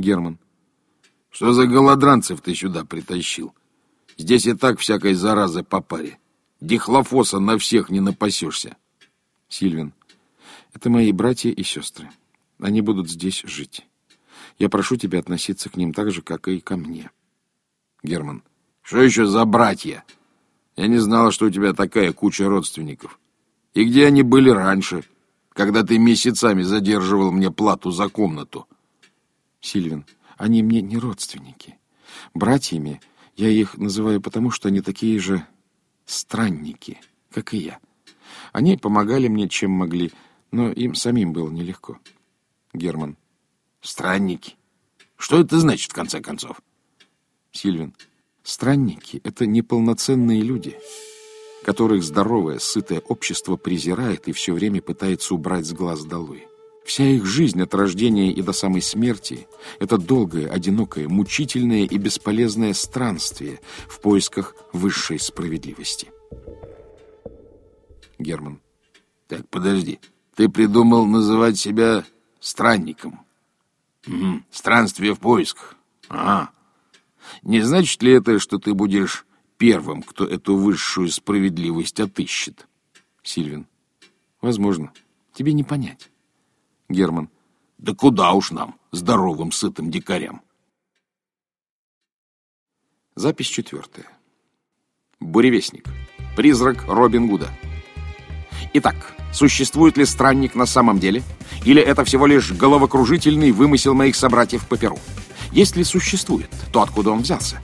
Герман. Что за голодранцев ты сюда притащил? Здесь и так всякой заразы по паре. Дихлофоса на всех не напасешься. Сильвин. Это мои братья и сестры. Они будут здесь жить. Я прошу тебя относиться к ним так же, как и ко мне. Герман. Что еще за братья? Я не знала, что у тебя такая куча родственников. И где они были раньше, когда ты месяцами задерживал мне плату за комнату? Сильвин. Они мне не родственники. Братьями я их называю потому, что они такие же странники, как и я. Они помогали мне, чем могли, но им самим было нелегко. Герман. Странники? Что это значит, в конце концов? Сильвин. Странники — это неполноценные люди, которых здоровое, сытое общество презирает и все время пытается убрать с глаз долой. Вся их жизнь от рождения и до самой смерти — это долгое, одинокое, мучительное и бесполезное странствие в поисках высшей справедливости. Герман. Так, подожди. Ты придумал называть себя странником? Угу. Странствие в поисках. Ага. Не значит ли это, что ты будешь первым, кто эту высшую справедливость отыщет? Сильвин. Возможно. Тебе не понять. Герман. Да куда уж нам, здоровым, сытым дикарям? Запись четвертая. Буревестник. Призрак Робин Гуда. Итак, существует ли странник на самом деле? Или это всего лишь головокружительный вымысел моих собратьев по Перу? Если существует, то откуда он взялся?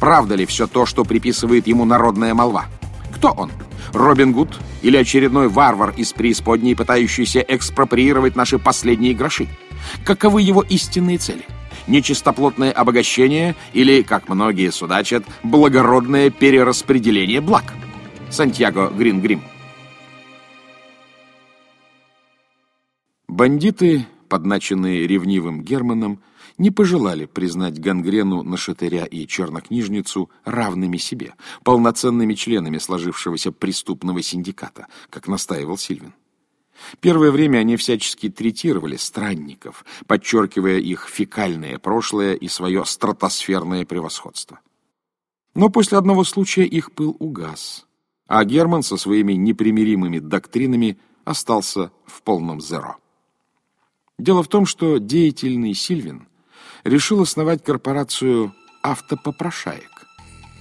Правда ли все то, что приписывает ему народная молва? Кто он? Робин Гуд или очередной варвар из преисподней, пытающийся экспроприировать наши последние гроши? Каковы его истинные цели? Нечистоплотное обогащение или, как многие судачат, благородное перераспределение благ? Сантьяго Грингрим. Бандиты, подначенные ревнивым Германом, не пожелали признать гангрену, нашатыря и чернокнижницу равными себе, полноценными членами сложившегося преступного синдиката, как настаивал Сильвин. Первое время они всячески третировали странников, подчеркивая их фекальное прошлое и свое стратосферное превосходство. Но после одного случая их пыл угас, а Герман со своими непримиримыми доктринами остался в полном зеро. Дело в том, что деятельный Сильвин решил основать корпорацию автопопрошаек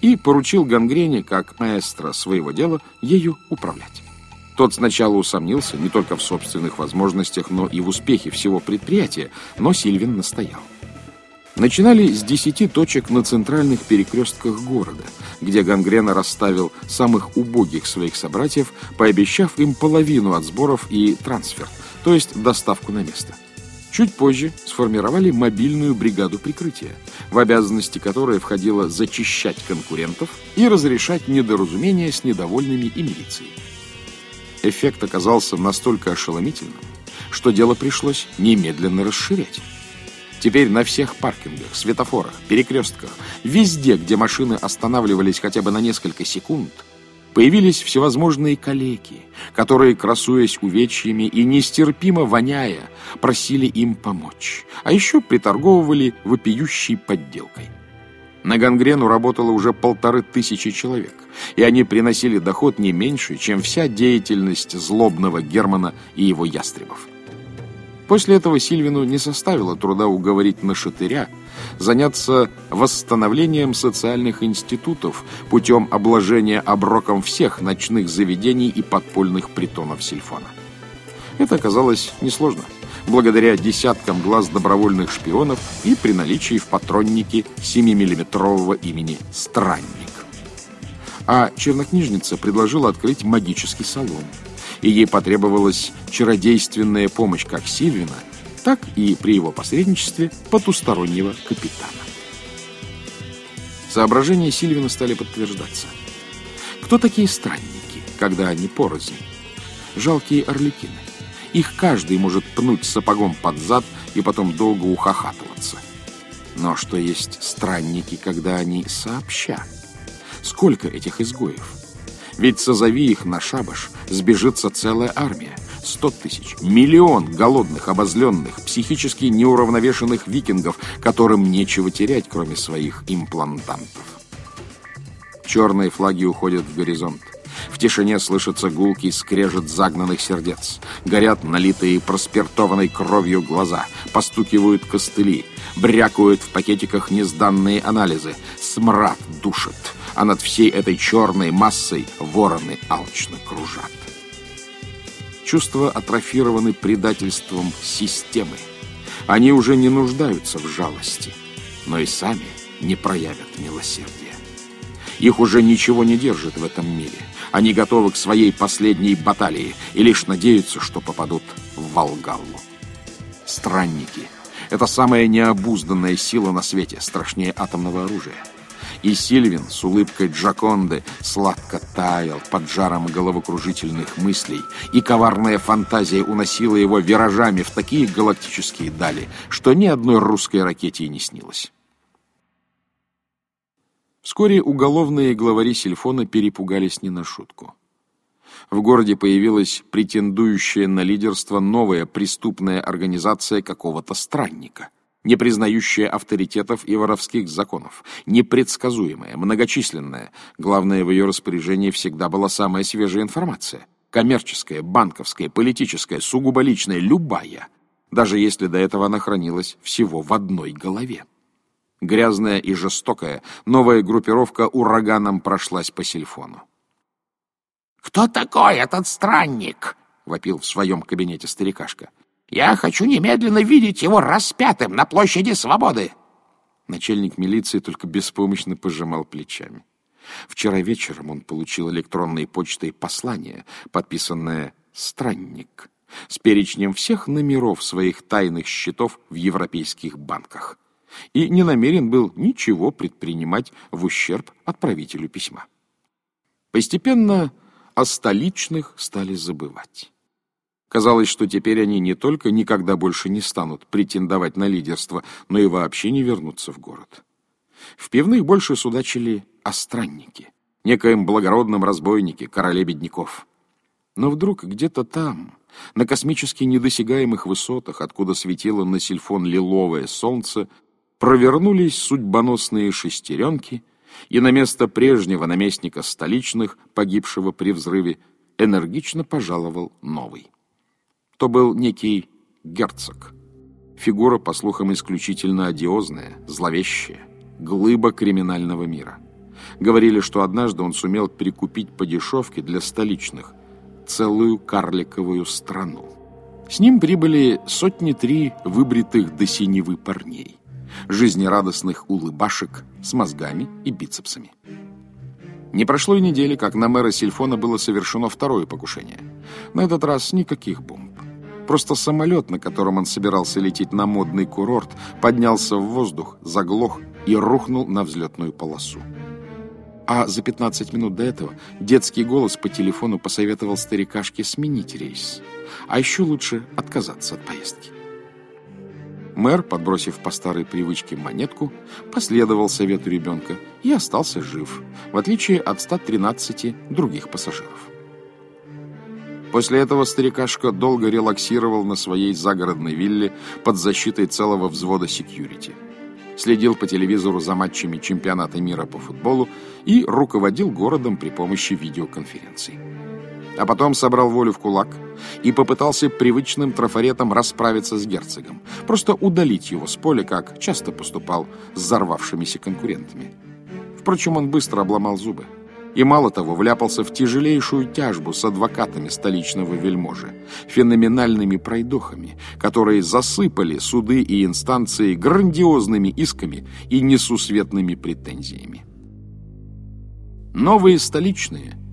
и поручил Гангрене, как маэстро своего дела, ею управлять. Тот сначала усомнился не только в собственных возможностях, но и в успехе всего предприятия, но Сильвин настоял. Начинали с десяти точек на центральных перекрестках города, где Гангрена расставил самых убогих своих собратьев, пообещав им половину от сборов и трансфер, то есть доставку на место. Чуть позже сформировали мобильную бригаду прикрытия, в обязанности которой входило зачищать конкурентов и разрешать недоразумения с недовольными и милицией. Эффект оказался настолько ошеломительным, что дело пришлось немедленно расширять. Теперь на всех паркингах, светофорах, перекрестках, везде, где машины останавливались хотя бы на несколько секунд – Появились всевозможные калеки, которые, красуясь увечьями и нестерпимо воняя, просили им помочь, а еще приторговывали вопиющей подделкой. На гангрену работало уже полторы тысячи человек, и они приносили доход не меньше, чем вся деятельность злобного Германа и его ястребов. После этого Сильвину не составило труда уговорить нашатыря заняться восстановлением социальных институтов путем обложения оброком всех ночных заведений и подпольных притонов Сильфона. Это оказалось несложно, благодаря десяткам глаз добровольных шпионов и при наличии в патроннике 7-миллиметрового имени «Странник». А чернокнижница предложила открыть магический салон – и ей потребовалась чародейственная помощь как Сильвина, так и при его посредничестве потустороннего капитана. Соображения Сильвина стали подтверждаться. Кто такие странники, когда они порознь? Жалкие орликины. Их каждый может пнуть сапогом под зад и потом долго ухахатываться. Но что есть странники, когда они сообща? Сколько этих изгоев? Ведь созови их на шабаш, сбежится целая армия. Сто тысяч, миллион голодных, обозленных, психически неуравновешенных викингов, которым нечего терять, кроме своих имплантантов. Черные флаги уходят в горизонт. В тишине слышится гулкий скрежет загнанных сердец. Горят налитые проспиртованной кровью глаза. Постукивают костыли. Брякают в пакетиках незданные анализы. Смрад душит. А над всей этой черной массой вороны алчно кружат. Чувства атрофированы предательством системы. Они уже не нуждаются в жалости, но и сами не проявят милосердия. Их уже ничего не держит в этом мире. Они готовы к своей последней баталии и лишь надеются, что попадут в Волгаллу. Странники — это самая необузданная сила на свете, страшнее атомного оружия. И Сильвин с улыбкой Джаконды сладко таял под жаром головокружительных мыслей, и коварная фантазия уносила его виражами в такие галактические дали, что ни одной русской ракете и не снилось. Вскоре уголовные главари Сильфона перепугались не на шутку. В городе появилась претендующая на лидерство новая преступная организация какого-то странника, не признающая авторитетов и воровских законов, непредсказуемая, многочисленная. Главное, в ее распоряжении всегда была самая свежая информация. Коммерческая, банковская, политическая, сугубо личная, любая. Даже если до этого она хранилась всего в одной голове. Грязная и жестокая, новая группировка ураганом прошлась по сельфону. «Кто такой этот странник?» — вопил в своем кабинете старикашка. «Я хочу немедленно видеть его распятым на площади Свободы!» Начальник милиции только беспомощно пожимал плечами. Вчера вечером он получил электронной почтой послание, подписанное «Странник», с перечнем всех номеров своих тайных счетов в европейских банках и не намерен был ничего предпринимать в ущерб отправителю письма. Постепенно о столичных стали забывать. Казалось, что теперь они не только никогда больше не станут претендовать на лидерство, но и вообще не вернутся в город. В пивных больше судачили о страннике, некоем благородном разбойнике, короле бедняков. Но вдруг где-то там, на космически недосягаемых высотах, откуда светило на сельфон лиловое солнце, провернулись судьбоносные шестеренки, и на место прежнего наместника столичных, погибшего при взрыве, энергично пожаловал новый. То был некий герцог. Фигура, по слухам, исключительно одиозная, зловещая, глыба криминального мира. Говорили, что однажды он сумел прикупить по дешевке для столичных целую карликовую страну. С ним прибыли сотни три выбритых до синевы парней жизнерадостных улыбашек с мозгами и бицепсами. Не прошло и недели, как на мэра Сильфона было совершено второе покушение. На этот раз никаких бомб. Просто самолет, на котором он собирался лететь на модный курорт, поднялся в воздух, заглох и рухнул на взлетную полосу. А за 15 минут до этого детский голос по телефону посоветовал старикашке сменить рейс. А еще лучше отказаться от поездки. Мэр, подбросив по старой привычке монетку, последовал совету ребенка и остался жив, в отличие от 113 других пассажиров. После этого старикашка долго релаксировал на своей загородной вилле под защитой целого взвода секьюрити. Следил по телевизору за матчами чемпионата мира по футболу и руководил городом при помощи видеоконференций а потом собрал волю в кулак и попытался привычным трафаретом расправиться с герцогом, просто удалить его с поля, как часто поступал с взорвавшимися конкурентами. Впрочем, он быстро обломал зубы. И мало того, вляпался в тяжелейшую тяжбу с адвокатами столичного вельможи, феноменальными пройдохами, которые засыпали суды и инстанции грандиозными исками и несусветными претензиями. Новые столичные –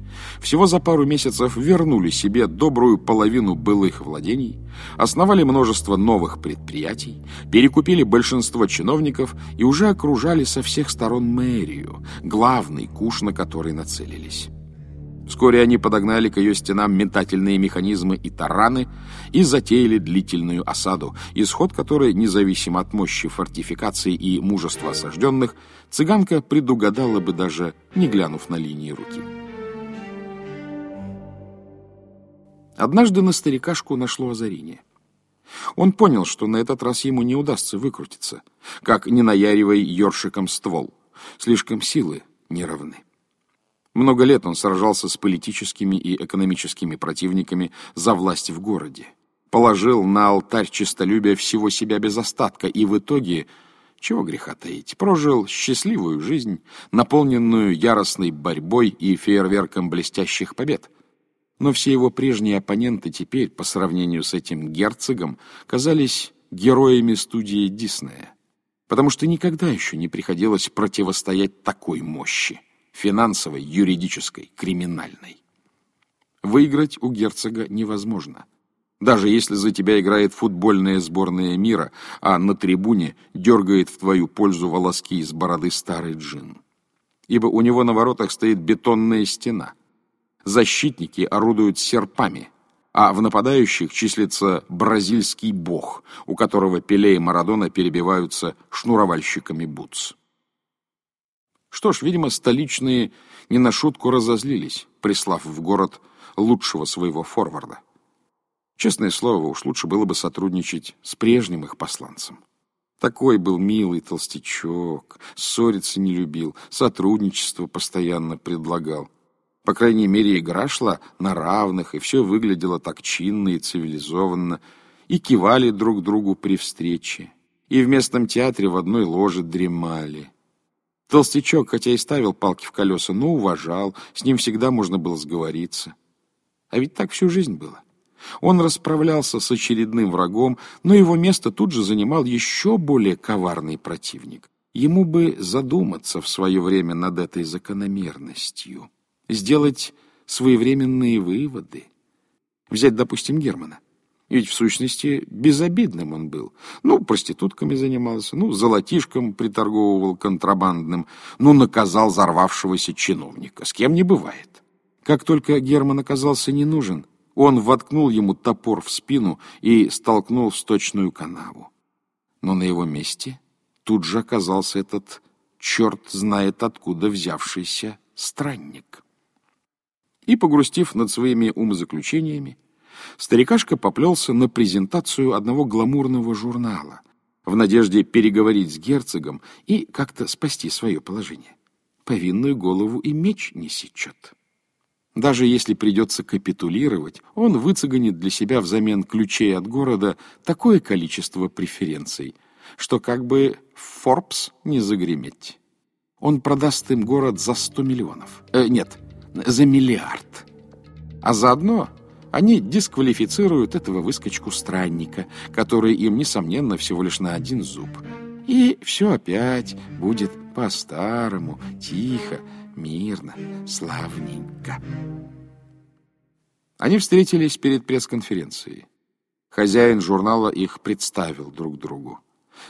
всего за пару месяцев вернули себе добрую половину былых владений, основали множество новых предприятий, перекупили большинство чиновников и уже окружали со всех сторон мэрию, главный куш, на который нацелились. Вскоре они подогнали к ее стенам метательные механизмы и тараны и затеяли длительную осаду, исход которой, независимо от мощи фортификаций и мужества осажденных, цыганка предугадала бы даже не глянув на линии руки. Однажды на старикашку нашло озарение. Он понял, что на этот раз ему не удастся выкрутиться, как не наяривай ёршиком ствол. Слишком силы не равны. Много лет он сражался с политическими и экономическими противниками за власть в городе. Положил на алтарь честолюбия всего себя без остатка и в итоге, чего греха таить, прожил счастливую жизнь, наполненную яростной борьбой и фейерверком блестящих побед. Но все его прежние оппоненты теперь, по сравнению с этим герцогом, казались героями студии Диснея, потому что никогда еще не приходилось противостоять такой мощи финансовой, юридической, криминальной. Выиграть у герцога невозможно. Даже если за тебя играет футбольная сборная мира, а на трибуне дергает в твою пользу волоски из бороды старый джин. Ибо у него на воротах стоит бетонная стена. Защитники орудуют серпами, а в нападающих числится бразильский бог, у которого Пеле и Марадона перебиваются шнуровальщиками бутс. Что ж, видимо, столичные не на шутку разозлились, прислав в город лучшего своего форварда. Честное слово, уж лучше было бы сотрудничать с прежним их посланцем. Такой был милый толстячок, ссориться не любил, сотрудничество постоянно предлагал. По крайней мере, игра шла на равных, и все выглядело так чинно и цивилизованно, и кивали друг другу при встрече, и в местном театре в одной ложе дремали. Толстячок, хотя и ставил палки в колеса, но уважал, с ним всегда можно было сговориться. А ведь так всю жизнь было. Он расправлялся с очередным врагом, но его место тут же занимал еще более коварный противник. Ему бы задуматься в свое время над этой закономерностью, сделать своевременные выводы. Взять, допустим, Германа. Ведь, в сущности, безобидным он был. Ну, проститутками занимался, ну, золотишком приторговывал контрабандным, ну, наказал взорвавшегося чиновника. С кем не бывает. Как только Герман оказался не нужен, он воткнул ему топор в спину и столкнул в сточную канаву. Но на его месте тут же оказался этот черт знает откуда взявшийся странник. И, погрустив над своими умозаключениями, старикашка поплелся на презентацию одного гламурного журнала в надежде переговорить с герцогом и как-то спасти свое положение. Повинную голову и меч не сечет. Даже если придется капитулировать, он выцеганит для себя взамен ключей от города такое количество преференций, что как бы в Forbes не загреметь. Он продаст им город за сто миллионов. Э, нет, за миллиард. А заодно они дисквалифицируют этого выскочку-странника, который им, несомненно, всего лишь на один зуб. И все опять будет по-старому, тихо, мирно, славненько. Они встретились перед пресс-конференцией. Хозяин журнала их представил друг другу.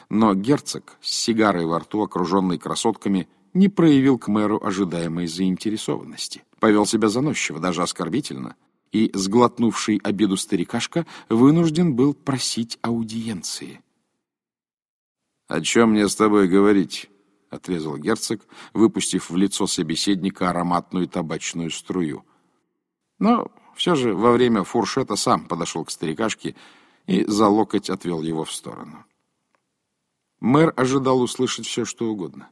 Но герцог с сигарой во рту, окруженный красотками, не проявил к мэру ожидаемой заинтересованности. Повел себя заносчиво, даже оскорбительно — и сглотнувший обеду старикашка вынужден был просить аудиенции. — О чем мне с тобой говорить? — отрезал герцог, выпустив в лицо собеседника ароматную табачную струю. Но все же во время фуршета сам подошел к старикашке и за локоть отвел его в сторону. Мэр ожидал услышать все, что угодно,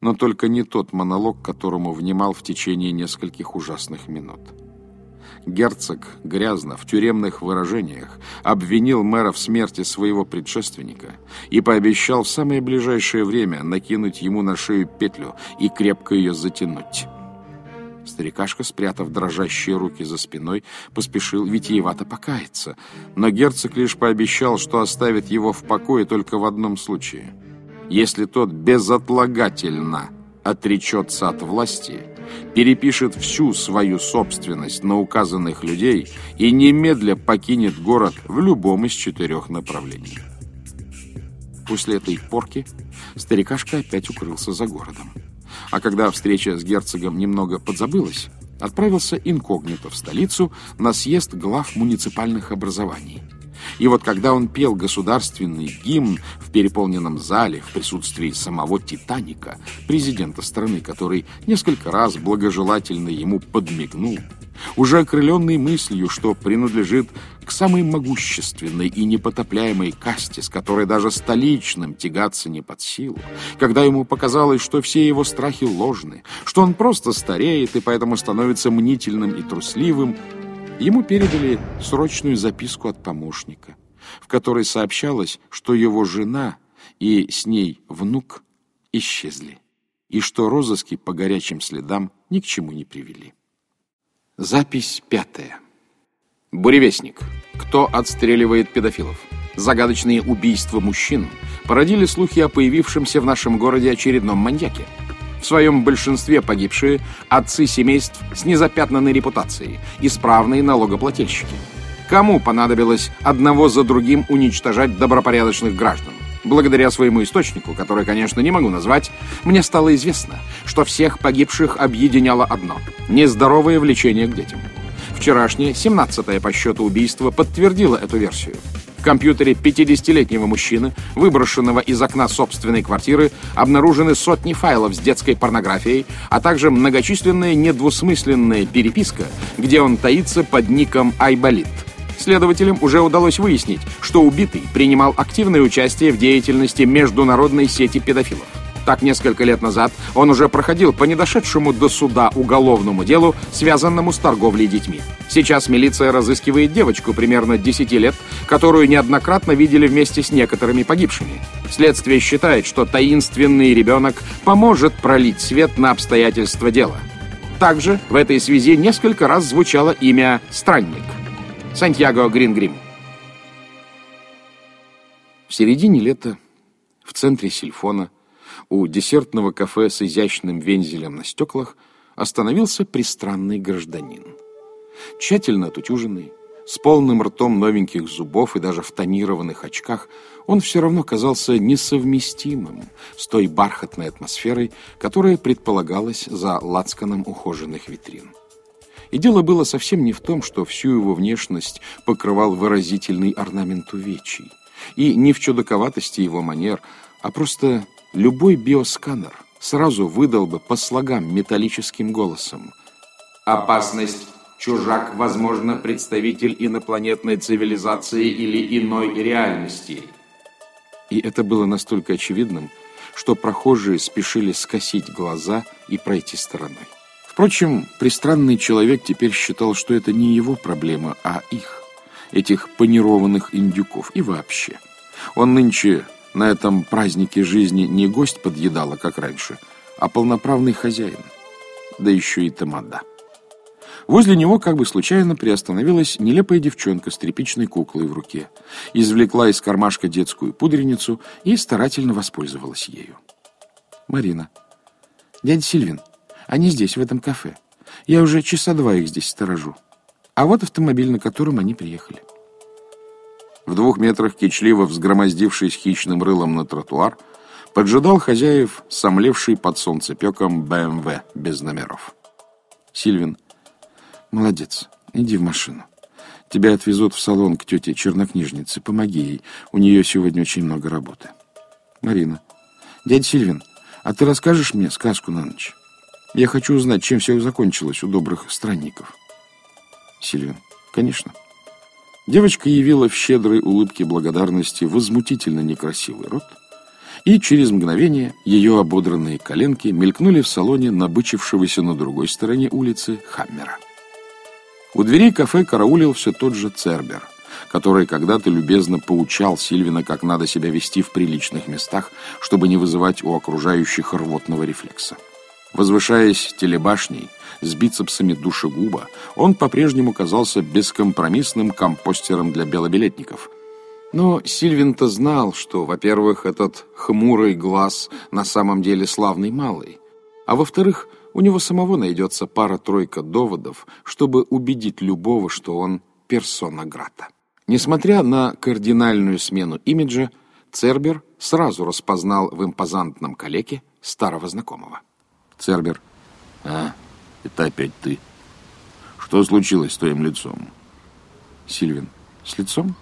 но только не тот монолог, которому внимал в течение нескольких ужасных минут. Герцог грязно, в тюремных выражениях, обвинил мэра в смерти своего предшественника и пообещал в самое ближайшее время накинуть ему на шею петлю и крепко ее затянуть. Старикашка, спрятав дрожащие руки за спиной, поспешил витиевато покаяться, но герцог лишь пообещал, что оставит его в покое только в одном случае. Если тот безотлагательно отречется от власти перепишет всю свою собственность на указанных людей и немедля покинет город в любом из четырех направлений. После этой порки старикашка опять укрылся за городом. А когда встреча с герцогом немного подзабылась, отправился инкогнито в столицу на съезд глав муниципальных образований – и вот когда он пел государственный гимн в переполненном зале в присутствии самого Титаника, президента страны, который несколько раз благожелательно ему подмигнул, уже окрыленный мыслью, что принадлежит к самой могущественной и непотопляемой касте, с которой даже столичным тягаться не под силу, когда ему показалось, что все его страхи ложны, что он просто стареет и поэтому становится мнительным и трусливым, ему передали срочную записку от помощника, в которой сообщалось, что его жена и с ней внук исчезли, и что розыски по горячим следам ни к чему не привели. Запись пятая. Буревестник. Кто отстреливает педофилов? Загадочные убийства мужчин породили слухи о появившемся в нашем городе очередном маньяке. В своем большинстве погибшие – отцы семейств с незапятнанной репутацией, исправные налогоплательщики. Кому понадобилось одного за другим уничтожать добропорядочных граждан? Благодаря своему источнику, который, конечно, не могу назвать, мне стало известно, что всех погибших объединяло одно – нездоровое влечение к детям. Вчерашнее, 17-е по счету убийство, подтвердило эту версию. В компьютере 50-летнего мужчины, выброшенного из окна собственной квартиры, обнаружены сотни файлов с детской порнографией, а также многочисленная недвусмысленная переписка, где он таится под ником Айболит – Следователям уже удалось выяснить, что убитый принимал активное участие в деятельности международной сети педофилов. Так, несколько лет назад он уже проходил по недошедшему до суда уголовному делу, связанному с торговлей детьми. Сейчас милиция разыскивает девочку примерно 10 лет, которую неоднократно видели вместе с некоторыми погибшими. Следствие считает, что таинственный ребенок поможет пролить свет на обстоятельства дела. Также в этой связи несколько раз звучало имя «Странник». Сантьяго Грингрим. В середине лета в центре Сильфона у десертного кафе с изящным вензелем на стеклах остановился пристранный гражданин. Тщательно отутюженный, с полным ртом новеньких зубов и даже в тонированных очках, он все равно казался несовместимым с той бархатной атмосферой, которая предполагалась за лацканом ухоженных витрин. И дело было совсем не в том, что всю его внешность покрывал выразительный орнамент увечий, и не в чудаковатости его манер, а просто любой биосканер сразу выдал бы по слогам металлическим голосом. «Опасность. Чужак, возможно, представитель инопланетной цивилизации или иной реальности». И это было настолько очевидным, что прохожие спешили скосить глаза и пройти стороной. Впрочем, пристранный человек теперь считал, что это не его проблема, а их, этих панированных индюков и вообще. Он нынче на этом празднике жизни не гость подъедала, как раньше, а полноправный хозяин, да еще и тамада. Возле него как бы случайно приостановилась нелепая девчонка с тряпичной куклой в руке, извлекла из кармашка детскую пудреницу и старательно воспользовалась ею. «Марина, дядя Сильвин, они здесь, в этом кафе. Я уже часа два их здесь сторожу. А вот автомобиль, на котором они приехали. В двух метрах, кичливо взгромоздившись хищным рылом на тротуар, поджидал хозяев, сомлевший под солнцепеком БМВ без номеров. Сильвин, молодец, иди в машину. Тебя отвезут в салон к тете чернокнижнице. Помоги ей, у нее сегодня очень много работы. Марина, дядя Сильвин, а ты расскажешь мне сказку на ночь? Я хочу узнать, чем все закончилось у добрых странников. Сильвин. Конечно. Девочка явила в щедрой улыбке благодарности возмутительно некрасивый рот, и через мгновение ее ободранные коленки мелькнули в салоне набычившегося на другой стороне улицы Хаммера. У дверей кафе караулил все тот же Цербер, который когда-то любезно поучал Сильвина, как надо себя вести в приличных местах, чтобы не вызывать у окружающих рвотного рефлекса. Возвышаясь телебашней, с бицепсами душегуба, он по-прежнему казался бескомпромиссным компостером для белобилетников. Но Сильвин-то знал, что, во-первых, этот хмурый глаз на самом деле славный малый, а во-вторых, у него самого найдется пара-тройка доводов, чтобы убедить любого, что он персона грата. Несмотря на кардинальную смену имиджа, Цербер сразу распознал в импозантном калеке старого знакомого. Цербер. А, это опять ты. Что случилось с твоим лицом? Сильвин. С лицом?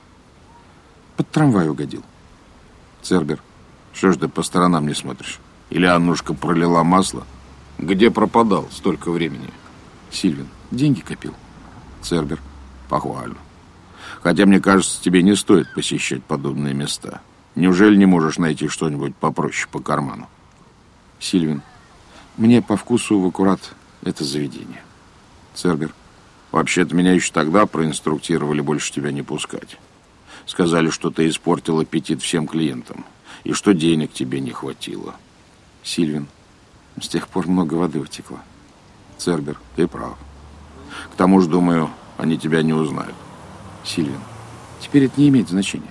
Под трамвай угодил. Цербер. Что ж ты по сторонам не смотришь? Или Аннушка пролила масло? Где пропадал столько времени? Сильвин. Деньги копил. Цербер. Похвально. Хотя, мне кажется, тебе не стоит посещать подобные места. Неужели не можешь найти что-нибудь попроще по карману? Сильвин. Мне по вкусу в аккурат это заведение. Цербер. Вообще-то меня еще тогда проинструктировали больше тебя не пускать. Сказали, что ты испортил аппетит всем клиентам и что денег тебе не хватило. Сильвин. С тех пор много воды утекло. Цербер, ты прав. К тому же, думаю, они тебя не узнают. Сильвин. Теперь это не имеет значения.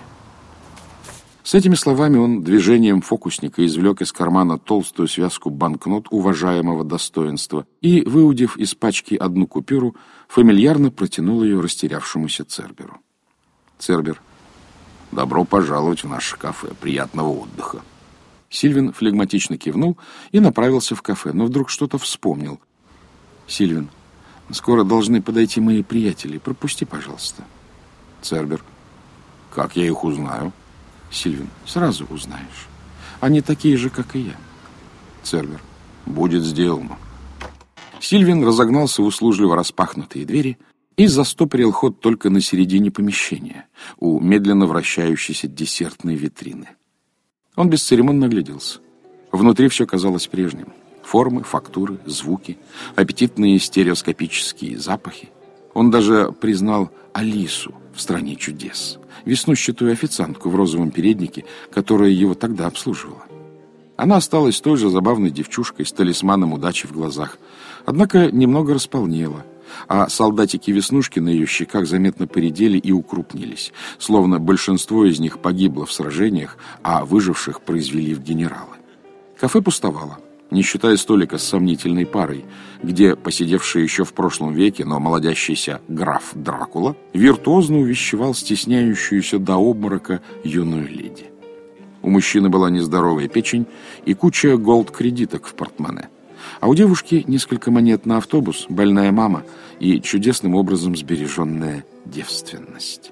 С этими словами он движением фокусника извлек из кармана толстую связку банкнот уважаемого достоинства и, выудив из пачки одну купюру, фамильярно протянул ее растерявшемуся Церберу. Цербер. Добро пожаловать в наше кафе. Приятного отдыха. Сильвин флегматично кивнул и направился в кафе, но вдруг что-то вспомнил. Сильвин, скоро должны подойти мои приятели. Пропусти, пожалуйста. Цербер. Как я их узнаю? Сильвин. Сразу узнаешь. Они такие же, как и я. Цербер. Будет сделано. Сильвин разогнался в услужливо распахнутые двери и застопорил ход только на середине помещения, у медленно вращающейся десертной витрины. Он бесцеремонно огляделся. Внутри все казалось прежним. Формы, фактуры, звуки, аппетитные стереоскопические запахи. Он даже признал Алису в «Стране чудес», веснущатую официантку в розовом переднике, которая его тогда обслуживала. Она осталась той же забавной девчушкой с талисманом удачи в глазах, однако немного располнела, а солдатики-веснушки на ее щеках заметно поредели и укрупнились, словно большинство из них погибло в сражениях, а выживших произвели в генералы. Кафе пустовало не считая столика с сомнительной парой, где посидевший еще в прошлом веке, но молодящийся граф Дракула виртуозно увещевал стесняющуюся до обморока юную леди. У мужчины была нездоровая печень и куча голд-кредиток в портмоне. А у девушки несколько монет на автобус, больная мама и чудесным образом сбереженная девственность.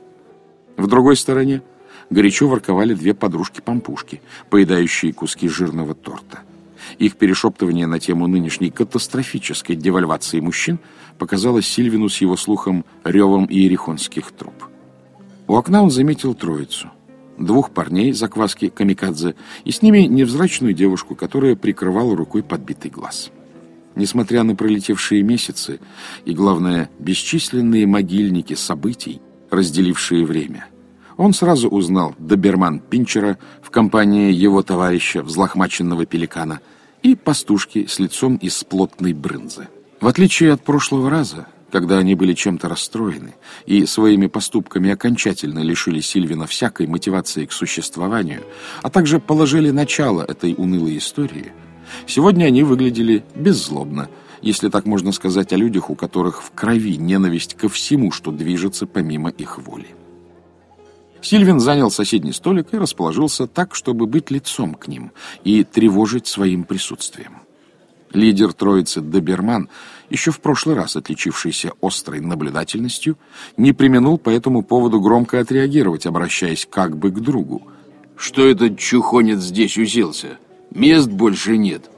В другой стороне горячо ворковали две подружки-пампушки, поедающие куски жирного торта. Их перешептывание на тему нынешней катастрофической девальвации мужчин показалось Сильвину с его слухом ревом иерихонских труп. У окна он заметил троицу. Двух парней закваски камикадзе и с ними невзрачную девушку, которая прикрывала рукой подбитый глаз. Несмотря на пролетевшие месяцы и, главное, бесчисленные могильники событий, разделившие время, он сразу узнал доберман Пинчера в компании его товарища, взлохмаченного пеликана – и пастушки с лицом из плотной брынзы. В отличие от прошлого раза, когда они были чем-то расстроены и своими поступками окончательно лишили Сильвина всякой мотивации к существованию, а также положили начало этой унылой истории, сегодня они выглядели беззлобно, если так можно сказать о людях, у которых в крови ненависть ко всему, что движется помимо их воли. Сильвин занял соседний столик и расположился так, чтобы быть лицом к ним и тревожить своим присутствием. Лидер троицы Доберман, еще в прошлый раз отличившийся острой наблюдательностью, не применул по этому поводу громко отреагировать, обращаясь как бы к другу. «Что этот чухонец здесь уселся? Мест больше нет».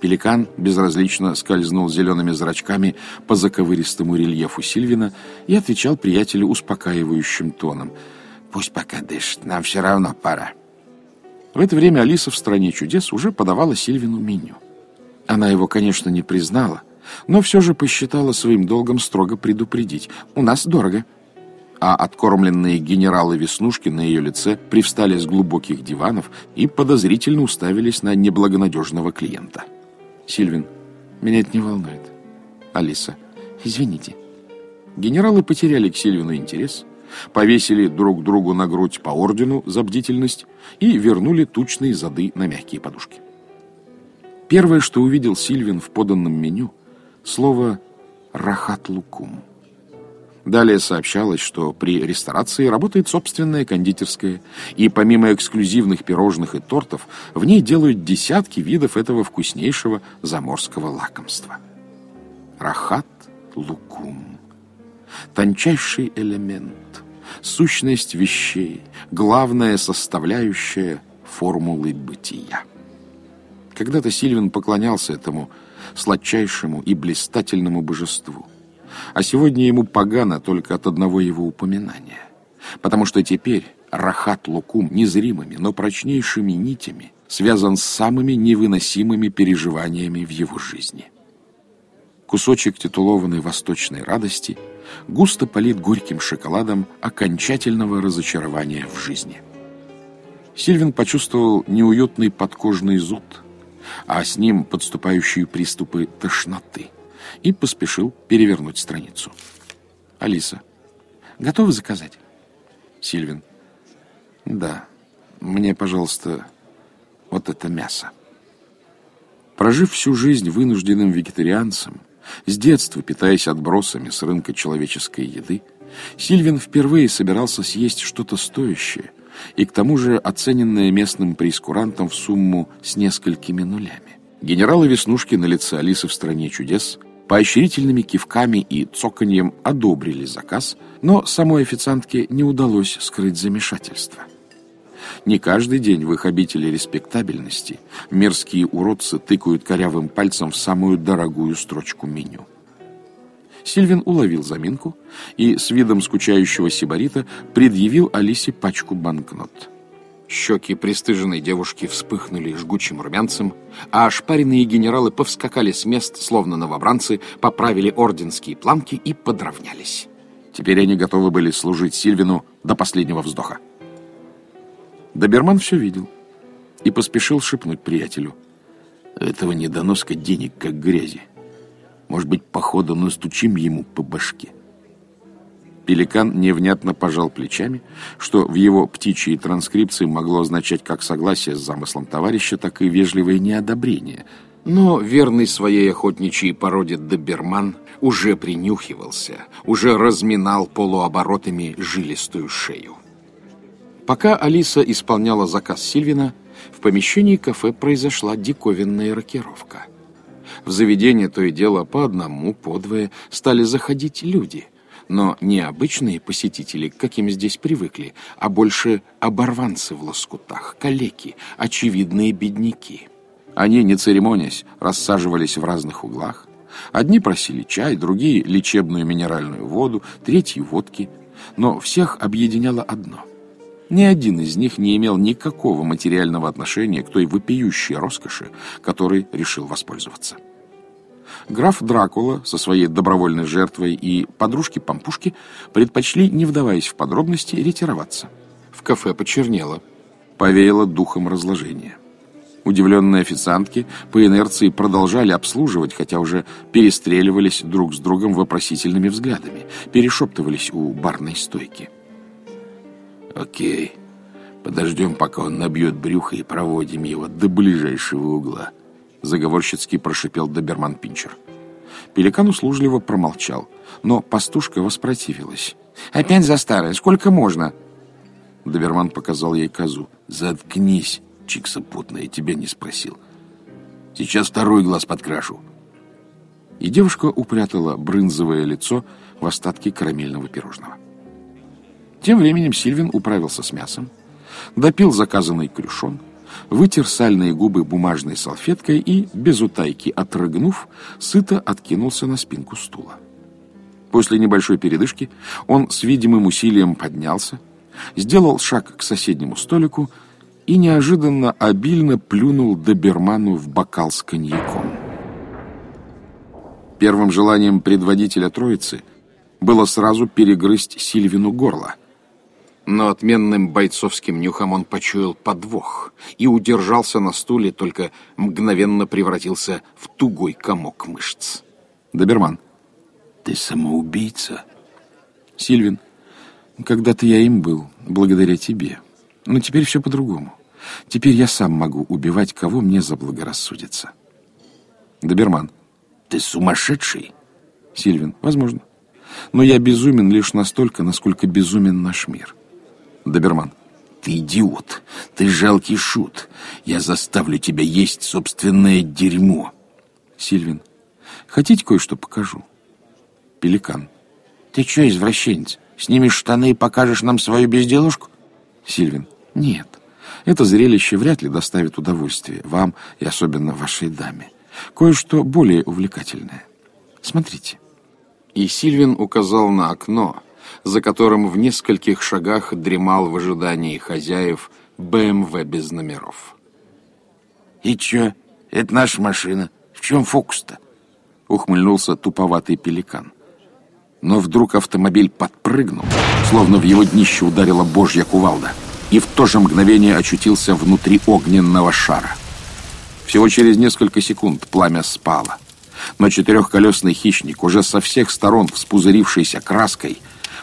Пеликан безразлично скользнул зелеными зрачками по заковыристому рельефу Сильвина и отвечал приятелю успокаивающим тоном – Пусть пока дышит, нам все равно пора. В это время Алиса в «Стране чудес» уже подавала Сильвину меню. Она его, конечно, не признала, но все же посчитала своим долгом строго предупредить. «У нас дорого». А откормленные генералы-веснушки на ее лице привстали с глубоких диванов и подозрительно уставились на неблагонадежного клиента. «Сильвин, меня это не волнует». «Алиса, извините». Генералы потеряли к Сильвину интерес – повесили друг другу на грудь по ордену за бдительность и вернули тучные зады на мягкие подушки. Первое, что увидел Сильвин в поданном меню, слово «рахат-лукум». Далее сообщалось, что при ресторации работает собственная кондитерская, и помимо эксклюзивных пирожных и тортов, в ней делают десятки видов этого вкуснейшего заморского лакомства. Рахат-лукум. Тончайший элемент, сущность вещей, главная составляющая формулы бытия. Когда-то Сильвин поклонялся этому сладчайшему и блистательному божеству. а сегодня ему погано только от одного его упоминания. Потому что теперь Рахат Лукум незримыми, но прочнейшими нитями связан с самыми невыносимыми переживаниями в его жизни. Кусочек титулованной восточной радости густо полит горьким шоколадом окончательного разочарования в жизни. Сильвин почувствовал неуютный подкожный зуд, а с ним подступающие приступы тошноты, и поспешил перевернуть страницу. «Алиса, готовы заказать?» Сильвин. «Да, мне, пожалуйста, вот это мясо». Прожив всю жизнь вынужденным вегетарианцем, с детства питаясь отбросами с рынка человеческой еды, Сильвин впервые собирался съесть что-то стоящее, и к тому же оцененное местным прескурантом в сумму с несколькими нулями. Генералы Веснушки на лице Алисы в «Стране чудес» поощрительными кивками и цоканьем одобрили заказ, но самой официантке не удалось скрыть замешательство. Не каждый день в их обители респектабельности мерзкие уродцы тыкают корявым пальцем в самую дорогую строчку меню. Сильвин уловил заминку и с видом скучающего сибарита предъявил Алисе пачку банкнот. Щеки пристыженной девушки вспыхнули жгучим румянцем, а ошпаренные генералы повскакали с мест, словно новобранцы, поправили орденские планки и подравнялись. Теперь они готовы были служить Сильвину до последнего вздоха. Доберман все видел и поспешил шепнуть приятелю. «Этого недоноска денег как грязи. Может быть, походу настучим ему по башке. Пеликан невнятно пожал плечами, что в его птичьей транскрипции могло означать как согласие с замыслом товарища, так и вежливое неодобрение. Но верный своей охотничьей породе доберман уже принюхивался, уже разминал полуоборотами жилистую шею. Пока Алиса исполняла заказ Сильвина, в помещении кафе произошла диковинная рокировка – в заведение то и дело по одному, по двое стали заходить люди. Но не обычные посетители, к каким здесь привыкли, а больше оборванцы в лоскутах, калеки, очевидные бедняки. Они, не церемонясь, рассаживались в разных углах. Одни просили чай, другие — лечебную минеральную воду, третьи — водки. Но всех объединяло одно — ни один из них не имел никакого материального отношения к той вопиющей роскоши, которой решил воспользоваться. Граф Дракула со своей добровольной жертвой и подружки-пампушки предпочли, не вдаваясь в подробности, ретироваться. В кафе почернело, повеяло духом разложения. Удивленные официантки по инерции продолжали обслуживать, хотя уже перестреливались друг с другом вопросительными взглядами, перешептывались у барной стойки. «Окей, подождем, пока он набьет брюхо и проводим его до ближайшего угла», заговорщицки прошипел доберман Пинчер. Пеликан услужливо промолчал, но пастушка воспротивилась. «Опять за старое? Сколько можно?» Доберман показал ей козу. «Заткнись, чикса путная, тебя не спросил. Сейчас второй глаз подкрашу». И девушка упрятала брынзовое лицо в остатки карамельного пирожного. Тем временем Сильвин управился с мясом, допил заказанный крюшон, вытер сальные губы бумажной салфеткой и, без утайки отрыгнув, сыто откинулся на спинку стула. После небольшой передышки он с видимым усилием поднялся, сделал шаг к соседнему столику и неожиданно обильно плюнул доберману в бокал с коньяком. Первым желанием предводителя троицы было сразу перегрызть Сильвину горло — но отменным бойцовским нюхом он почуял подвох и удержался на стуле, только мгновенно превратился в тугой комок мышц. Доберман. Ты самоубийца. Сильвин. Когда-то я им был, благодаря тебе. Но теперь все по-другому. Теперь я сам могу убивать, кого мне заблагорассудится. Доберман. Ты сумасшедший? Сильвин. Возможно. Но я безумен лишь настолько, насколько безумен наш мир. Доберман. Ты идиот. Ты жалкий шут. Я заставлю тебя есть собственное дерьмо. Сильвин. Хотите кое-что покажу? Пеликан. Ты что, извращенец? Снимешь штаны и покажешь нам свою безделушку? Сильвин. Нет. Это зрелище вряд ли доставит удовольствие вам и особенно вашей даме. Кое-что более увлекательное. Смотрите. И Сильвин указал на окно, за которым в нескольких шагах дремал в ожидании хозяев БМВ без номеров. «И чё? Это наша машина. В чем фокус-то?» Ухмыльнулся туповатый пеликан. Но вдруг автомобиль подпрыгнул, словно в его днище ударила божья кувалда, и в то же мгновение очутился внутри огненного шара. Всего через несколько секунд пламя спало. Но четырехколесный хищник, уже со всех сторон вспузырившийся краской,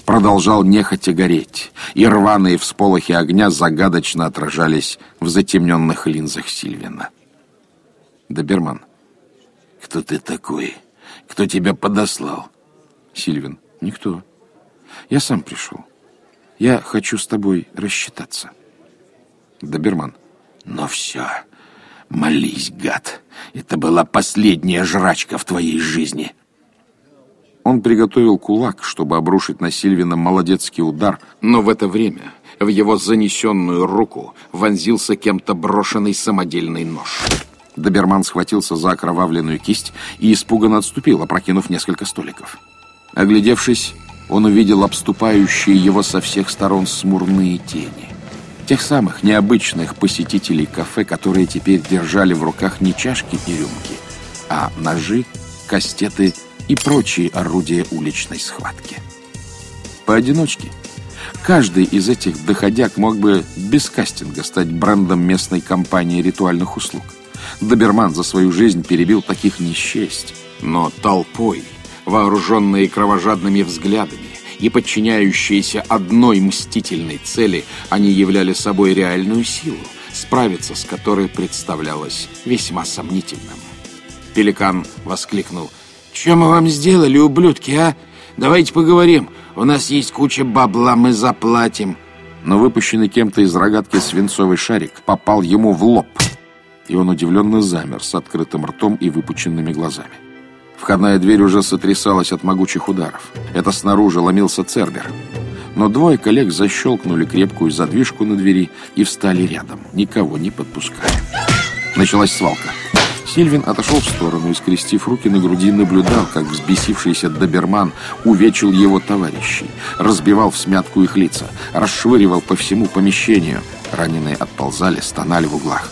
продолжал нехотя гореть, и рваные всполохи огня загадочно отражались в затемненных линзах Сильвина. Доберман. «Кто ты такой? Кто тебя подослал?» Сильвин. «Никто. Я сам пришел. Я хочу с тобой рассчитаться». Доберман. «Ну все, молись, гад. Это была последняя жрачка в твоей жизни». Он приготовил кулак, чтобы обрушить на Сильвина молодецкий удар, но в это время в его занесенную руку вонзился кем-то брошенный самодельный нож. Доберман схватился за окровавленную кисть и испуганно отступил, опрокинув несколько столиков. Оглядевшись, он увидел обступающие его со всех сторон смурные тени. Тех самых необычных посетителей кафе, которые теперь держали в руках не чашки и рюмки, а ножи, кастеты и прочие орудия уличной схватки. Поодиночке каждый из этих доходяг мог бы без кастинга стать брендом местной компании ритуальных услуг. Доберман за свою жизнь перебил таких несчесть, но толпой, вооруженные кровожадными взглядами и подчиняющиеся одной мстительной цели, они являли собой реальную силу, справиться с которой представлялось весьма сомнительным. Пеликан воскликнул — что мы вам сделали, ублюдки, а? Давайте поговорим. У нас есть куча бабла, мы заплатим. Но выпущенный кем-то из рогатки свинцовый шарик попал ему в лоб. И он удивленно замер с открытым ртом и выпученными глазами. Входная дверь уже сотрясалась от могучих ударов. Это снаружи ломился Цербер. Но двое коллег защелкнули крепкую задвижку на двери и встали рядом, никого не подпуская. Началась свалка. Сильвин отошел в сторону и, скрестив руки на груди, наблюдал, как взбесившийся доберман увечил его товарищей, разбивал в смятку их лица, расшвыривал по всему помещению. Раненые отползали, стонали в углах.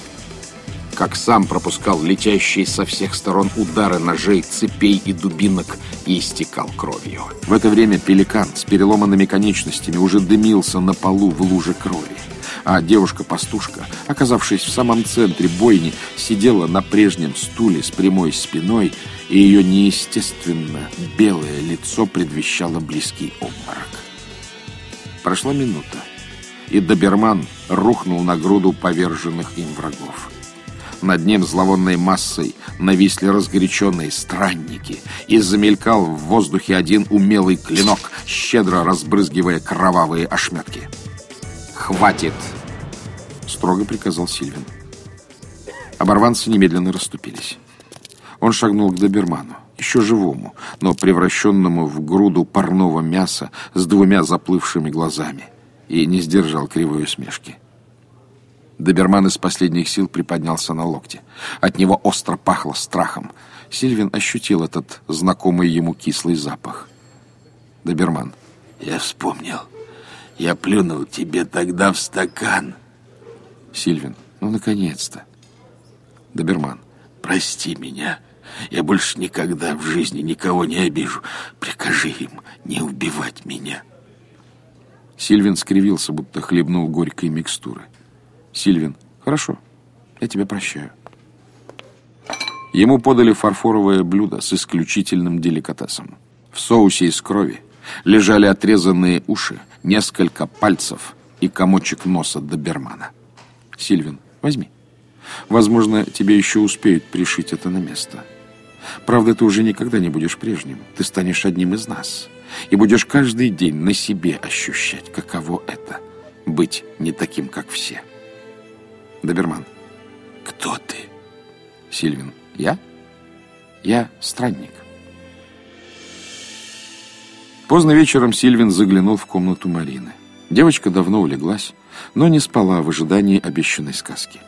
Как сам пропускал летящие со всех сторон удары ножей, цепей и дубинок и истекал кровью. В это время пеликан с переломанными конечностями уже дымился на полу в луже крови а девушка-пастушка, оказавшись в самом центре бойни, сидела на прежнем стуле с прямой спиной, и ее неестественно белое лицо предвещало близкий обморок. Прошла минута, и доберман рухнул на груду поверженных им врагов. Над ним зловонной массой нависли разгоряченные странники, и замелькал в воздухе один умелый клинок, щедро разбрызгивая кровавые ошметки. «Хватит!» — строго приказал Сильвин. Оборванцы немедленно расступились. Он шагнул к доберману, еще живому, но превращенному в груду парного мяса с двумя заплывшими глазами, и не сдержал кривой усмешки. Доберман из последних сил приподнялся на локте. От него остро пахло страхом. Сильвин ощутил этот знакомый ему кислый запах. Доберман. «Я вспомнил. Я плюнул тебе тогда в стакан. Сильвин. Ну, наконец-то. Доберман. Прости меня. Я больше никогда в жизни никого не обижу. Прикажи им не убивать меня. Сильвин скривился, будто хлебнул горькой микстуры. Сильвин. Хорошо. Я тебя прощаю. Ему подали фарфоровое блюдо с исключительным деликатесом. В соусе из крови лежали отрезанные уши, несколько пальцев и комочек носа добермана. Сильвин, возьми. Возможно, тебе еще успеют пришить это на место. Правда, ты уже никогда не будешь прежним. Ты станешь одним из нас. И будешь каждый день на себе ощущать, каково это — быть не таким, как все. Доберман. Кто ты? Сильвин. Я? Я странник. Поздно вечером Сильвин заглянул в комнату Марины. Девочка давно улеглась, но не спала в ожидании обещанной сказки.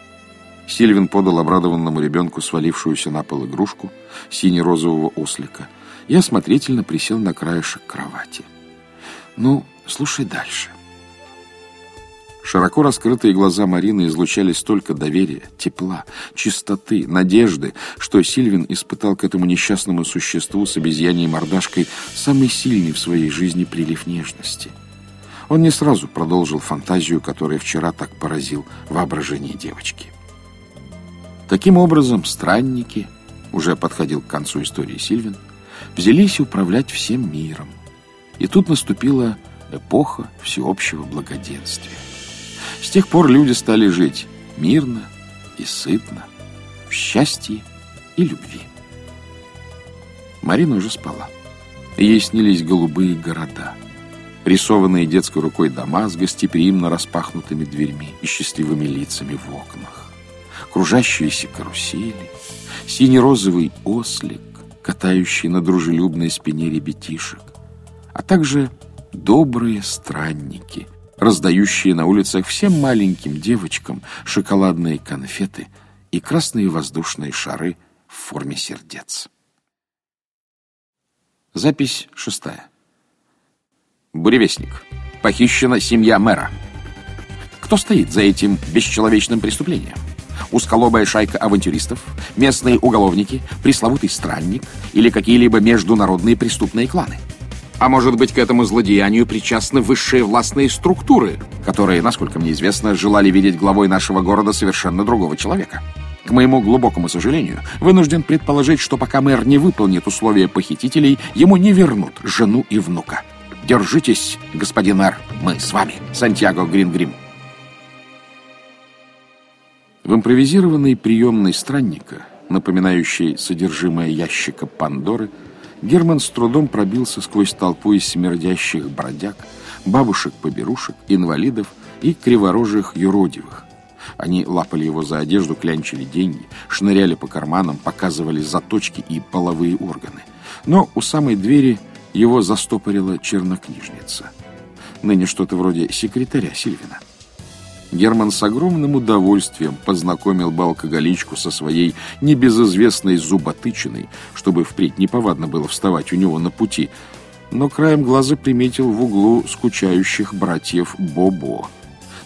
Сильвин подал обрадованному ребенку свалившуюся на пол игрушку сине-розового ослика и осмотрительно присел на краешек кровати. «Ну, слушай дальше». Широко раскрытые глаза Марины излучали столько доверия, тепла, чистоты, надежды, что Сильвин испытал к этому несчастному существу с обезьяньей мордашкой самый сильный в своей жизни прилив нежности. Он не сразу продолжил фантазию, которая вчера так поразил воображение девочки. Таким образом, странники, уже подходил к концу истории Сильвин, взялись управлять всем миром. И тут наступила эпоха всеобщего благоденствия. С тех пор люди стали жить мирно и сытно, в счастье и любви. Марина уже спала. Ей снились голубые города, рисованные детской рукой дома с гостеприимно распахнутыми дверьми и счастливыми лицами в окнах, кружащиеся карусели, сине-розовый ослик, катающий на дружелюбной спине ребятишек, а также добрые странники, раздающие на улицах всем маленьким девочкам шоколадные конфеты и красные воздушные шары в форме сердец. Запись шестая. Буревестник. Похищена семья мэра. Кто стоит за этим бесчеловечным преступлением? Узколобая шайка авантюристов, местные уголовники, пресловутый странник или какие-либо международные преступные кланы? А может быть, к этому злодеянию причастны высшие властные структуры, которые, насколько мне известно, желали видеть главой нашего города совершенно другого человека? К моему глубокому сожалению, вынужден предположить, что пока мэр не выполнит условия похитителей, ему не вернут жену и внука. Держитесь, господин мэр, мы с вами, Сантьяго Грингрим. В импровизированной приемной странника, напоминающей содержимое ящика Пандоры, Герман с трудом пробился сквозь толпу из смердящих бродяг, бабушек-поберушек, инвалидов и криворожих юродивых. Они лапали его за одежду, клянчили деньги, шныряли по карманам, показывали заточки и половые органы. Но у самой двери его застопорила чернокнижница. Ныне что-то вроде секретаря Сильвина. Герман с огромным удовольствием познакомил бы алкоголичку со своей небезызвестной зуботычиной, чтобы впредь неповадно было вставать у него на пути, но краем глаза приметил в углу скучающих братьев Бобо,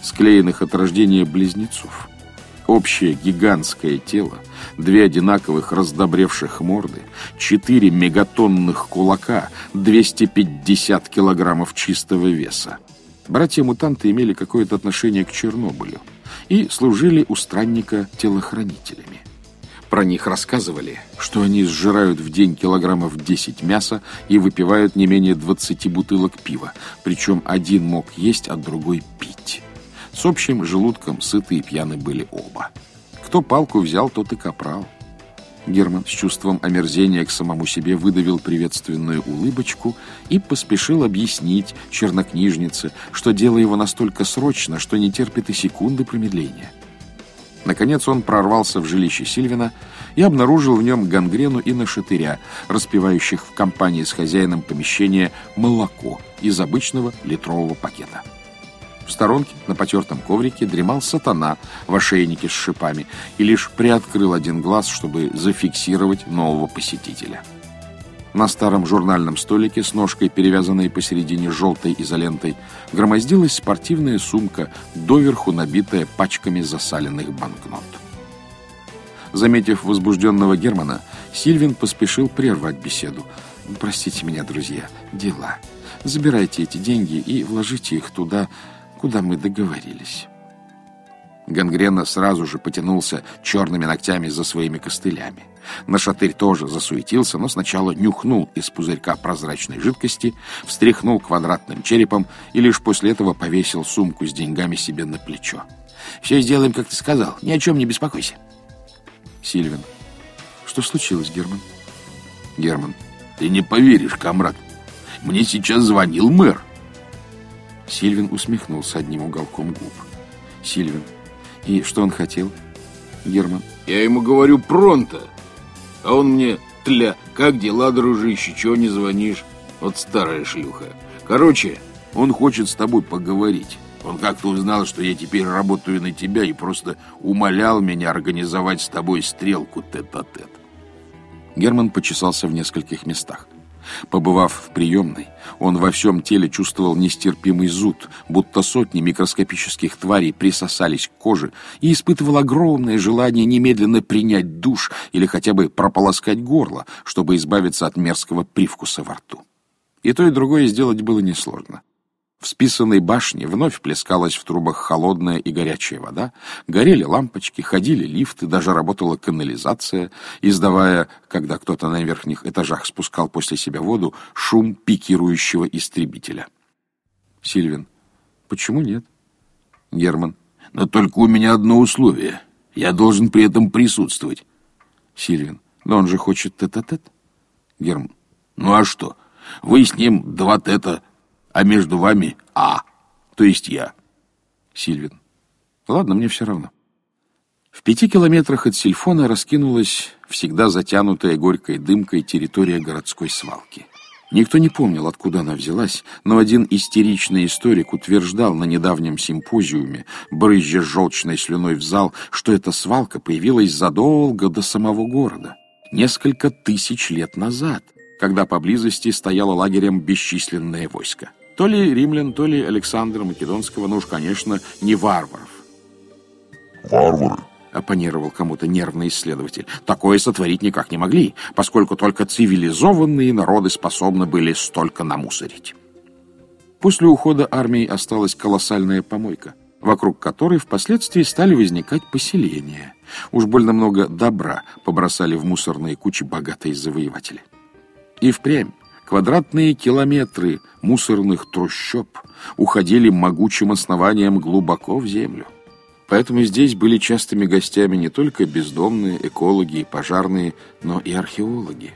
склеенных от рождения близнецов. Общее гигантское тело, две одинаковых раздобревших морды, четыре мегатонных кулака, 250 килограммов чистого веса. Братья-мутанты имели какое-то отношение к Чернобылю и служили у странника телохранителями. Про них рассказывали, что они сжирают в день килограммов 10 мяса и выпивают не менее 20 бутылок пива, причем один мог есть, а другой пить. С общим желудком сытые и пьяны были оба. Кто палку взял, тот и капрал. Герман с чувством омерзения к самому себе выдавил приветственную улыбочку и поспешил объяснить чернокнижнице, что дело его настолько срочно, что не терпит и секунды промедления. Наконец он прорвался в жилище Сильвина и обнаружил в нем гангрену и нашатыря, распивающих в компании с хозяином помещения молоко из обычного литрового пакета. В сторонке, на потертом коврике, дремал сатана в ошейнике с шипами и лишь приоткрыл один глаз, чтобы зафиксировать нового посетителя. На старом журнальном столике с ножкой, перевязанной посередине желтой изолентой, громоздилась спортивная сумка, доверху набитая пачками засаленных банкнот. Заметив возбужденного Германа, Сильвин поспешил прервать беседу. «Простите меня, друзья, дела. Забирайте эти деньги и вложите их туда, куда мы договорились. Гангрена сразу же потянулся черными ногтями за своими костылями. Нашатырь тоже засуетился, но сначала нюхнул из пузырька прозрачной жидкости, встряхнул квадратным черепом и лишь после этого повесил сумку с деньгами себе на плечо. «Все сделаем, как ты сказал. Ни о чем не беспокойся». Сильвин. «Что случилось, Герман?» Герман. «Ты не поверишь, комрад. Мне сейчас звонил мэр. Сильвин усмехнулся одним уголком губ. Сильвин. И что он хотел? Герман. Я ему говорю пронто. А он мне, тля, как дела, дружище, чего не звонишь? Вот старая шлюха. Короче, он хочет с тобой поговорить. Он как-то узнал, что я теперь работаю на тебя и просто умолял меня организовать с тобой стрелку тет-а-тет. -тет. Герман почесался в нескольких местах. Побывав в приемной, он во всем теле чувствовал нестерпимый зуд, будто сотни микроскопических тварей присосались к коже и испытывал огромное желание немедленно принять душ или хотя бы прополоскать горло, чтобы избавиться от мерзкого привкуса во рту. И то, и другое сделать было несложно. В списанной башне вновь плескалась в трубах холодная и горячая вода, горели лампочки, ходили лифты, даже работала канализация, издавая, когда кто-то на верхних этажах спускал после себя воду, шум пикирующего истребителя. Сильвин. Почему нет? Герман. Но только у меня одно условие. Я должен при этом присутствовать. Сильвин. Но он же хочет тет-а-тет. -тет. Герман. Ну а что? Вы с ним два тета а между вами А, то есть я. Сильвин. Ладно, мне все равно. В пяти километрах от Сильфона раскинулась всегда затянутая горькой дымкой территория городской свалки. Никто не помнил, откуда она взялась, но один истеричный историк утверждал на недавнем симпозиуме, брызжа желчной слюной в зал, что эта свалка появилась задолго до самого города, несколько тысяч лет назад, когда поблизости стояло лагерем бесчисленное войско. То ли римлян, то ли Александра Македонского, ну уж, конечно, не варваров. «Варвары», — оппонировал кому-то нервный исследователь. Такое сотворить никак не могли, поскольку только цивилизованные народы способны были столько намусорить. После ухода армии осталась колоссальная помойка, вокруг которой впоследствии стали возникать поселения. Уж больно много добра побросали в мусорные кучи богатые завоеватели. И впрямь Квадратные километры мусорных трущоб уходили могучим основанием глубоко в землю. Поэтому здесь были частыми гостями не только бездомные, экологи и пожарные, но и археологи.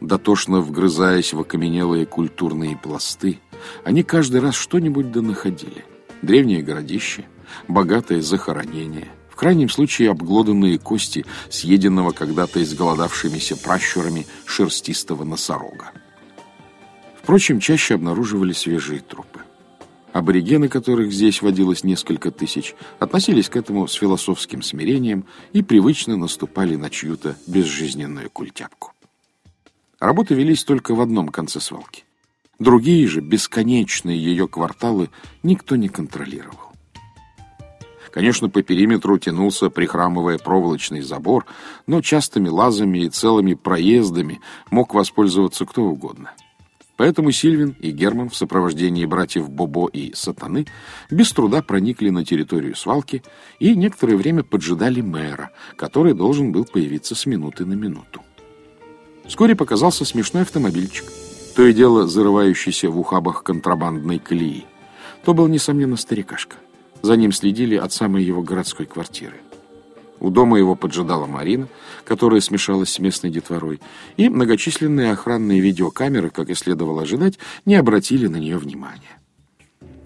Дотошно вгрызаясь в окаменелые культурные пласты, они каждый раз что-нибудь да находили. Древние городища, богатое захоронение, в крайнем случае обглоданные кости съеденного когда-то изголодавшимися пращурами шерстистого носорога. Впрочем, чаще обнаруживали свежие трупы. Аборигены, которых здесь водилось несколько тысяч, относились к этому с философским смирением и привычно наступали на чью-то безжизненную культяпку. Работы велись только в одном конце свалки. Другие же, бесконечные ее кварталы, никто не контролировал. Конечно, по периметру тянулся, прихрамывая проволочный забор, но частыми лазами и целыми проездами мог воспользоваться кто угодно — Поэтому Сильвин и Герман в сопровождении братьев Бобо и Сатаны без труда проникли на территорию свалки и некоторое время поджидали мэра, который должен был появиться с минуты на минуту. Вскоре показался смешной автомобильчик, то и дело зарывающийся в ухабах контрабандной колеи. То был, несомненно, старикашка. За ним следили от самой его городской квартиры. У дома его поджидала Марина, которая смешалась с местной детворой, и многочисленные охранные видеокамеры, как и следовало ожидать, не обратили на нее внимания.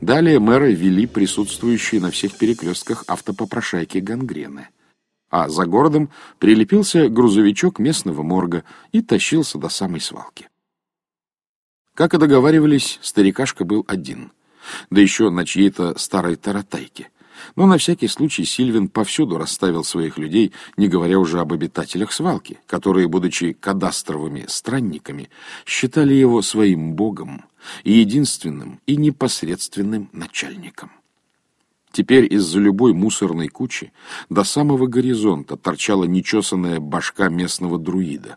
Далее мэра вели присутствующие на всех перекрестках автопопрошайки гангрены. А за городом прилепился грузовичок местного морга и тащился до самой свалки. Как и договаривались, старикашка был один, да еще на чьей-то старой таратайке — но на всякий случай Сильвин повсюду расставил своих людей, не говоря уже об обитателях свалки, которые, будучи кадастровыми странниками, считали его своим богом и единственным и непосредственным начальником. Теперь из-за любой мусорной кучи до самого горизонта торчала нечесанная башка местного друида.